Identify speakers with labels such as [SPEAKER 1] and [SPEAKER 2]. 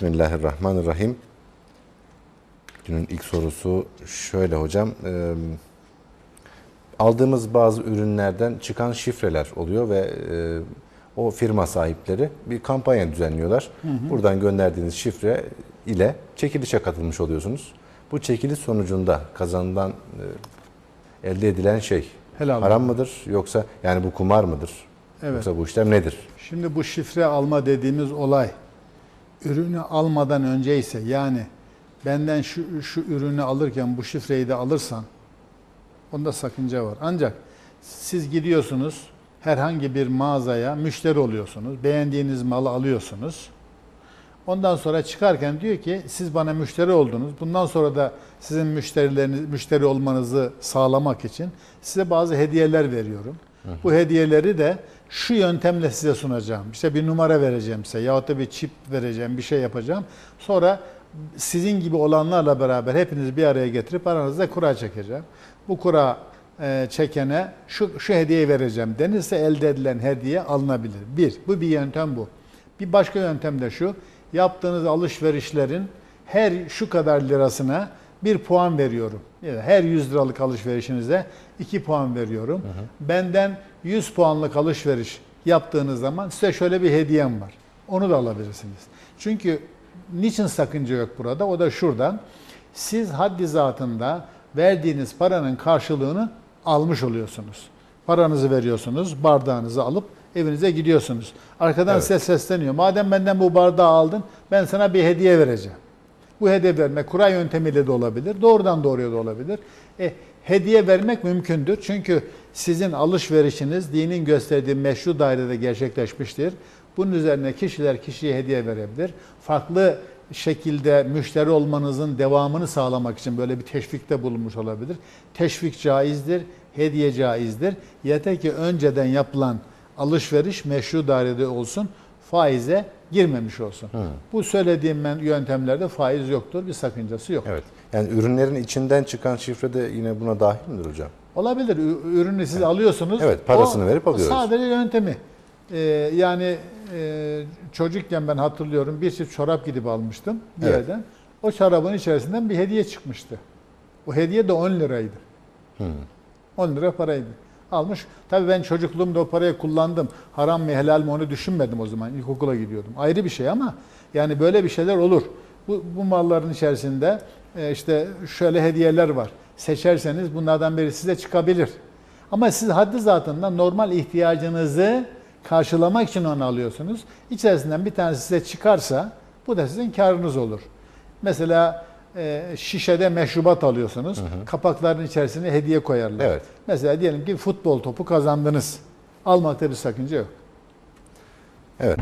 [SPEAKER 1] Bismillahirrahmanirrahim. Günün ilk sorusu şöyle hocam. Ee, aldığımız bazı ürünlerden çıkan şifreler oluyor ve e, o firma sahipleri bir kampanya düzenliyorlar. Buradan gönderdiğiniz şifre ile çekilişe katılmış oluyorsunuz. Bu çekiliş sonucunda kazanılan e, elde edilen şey
[SPEAKER 2] Helal.
[SPEAKER 1] haram mıdır yoksa yani bu kumar mıdır?
[SPEAKER 2] Evet.
[SPEAKER 1] Yoksa bu işlem nedir?
[SPEAKER 2] Şimdi bu şifre alma dediğimiz olay ürünü almadan önce ise yani benden şu, şu ürünü alırken bu şifreyi de alırsan onda sakınca var. Ancak siz gidiyorsunuz herhangi bir mağazaya müşteri oluyorsunuz. Beğendiğiniz malı alıyorsunuz. Ondan sonra çıkarken diyor ki siz bana müşteri oldunuz. Bundan sonra da sizin müşterileriniz müşteri olmanızı sağlamak için size bazı hediyeler veriyorum. Bu hediyeleri de şu yöntemle size sunacağım. İşte bir numara vereceğim size yahut da bir çip vereceğim, bir şey yapacağım. Sonra sizin gibi olanlarla beraber hepinizi bir araya getirip aranızda kura çekeceğim. Bu kura e, çekene şu, şu hediyeyi vereceğim denirse elde edilen hediye alınabilir. Bir, bu bir yöntem bu. Bir başka yöntem de şu, yaptığınız alışverişlerin her şu kadar lirasına bir puan veriyorum. Her 100 liralık alışverişinize 2 puan veriyorum. Benden 100 puanlık alışveriş yaptığınız zaman size şöyle bir hediyem var. Onu da alabilirsiniz. Çünkü niçin sakınca yok burada? O da şuradan. Siz haddi zatında verdiğiniz paranın karşılığını almış oluyorsunuz. Paranızı veriyorsunuz, bardağınızı alıp evinize gidiyorsunuz. Arkadan
[SPEAKER 1] Evet.
[SPEAKER 2] size sesleniyor. Madem benden bu bardağı aldın, ben sana bir hediye vereceğim. Bu hediye vermek kura yöntemiyle de olabilir, doğrudan doğruya da olabilir. E, hediye vermek mümkündür. Çünkü sizin alışverişiniz dinin gösterdiği meşru dairede gerçekleşmiştir. Bunun üzerine kişiler kişiye hediye verebilir. Farklı şekilde müşteri olmanızın devamını sağlamak için böyle bir teşvikte bulunmuş olabilir. Teşvik caizdir, hediye caizdir. Yeter ki önceden yapılan alışveriş meşru dairede olsun, faize girmemiş olsun. Bu söylediğim yöntemlerde faiz yoktur, bir sakıncası yok.
[SPEAKER 1] Evet. Yani ürünlerin içinden çıkan şifre de yine buna dahil midir hocam?
[SPEAKER 2] Olabilir. Ürünü siz alıyorsunuz.
[SPEAKER 1] Evet, parasını verip alıyoruz.
[SPEAKER 2] Sadece yöntemi. Ee, yani e, çocukken ben hatırlıyorum bir çift çorap gidip almıştım bir
[SPEAKER 1] Evet.
[SPEAKER 2] yerden. O çorabın içerisinden bir hediye çıkmıştı. O hediye de 10 liraydı. 10 lira paraydı. Almış. Tabii ben çocukluğumda o parayı kullandım. Haram mı helal mi onu düşünmedim o zaman. İlkokula gidiyordum. Ayrı bir şey ama yani böyle bir şeyler olur. Bu, bu malların içerisinde e, işte şöyle hediyeler var. Seçerseniz bunlardan biri size çıkabilir. Ama siz haddi zatında normal ihtiyacınızı karşılamak için onu alıyorsunuz. İçerisinden bir tanesi size çıkarsa bu da sizin karınız olur. Mesela e, şişede meşrubat alıyorsunuz. Kapakların içerisine hediye koyarlar.
[SPEAKER 1] Evet.
[SPEAKER 2] Mesela diyelim ki futbol topu kazandınız. Almakta bir sakınca yok.
[SPEAKER 1] Evet.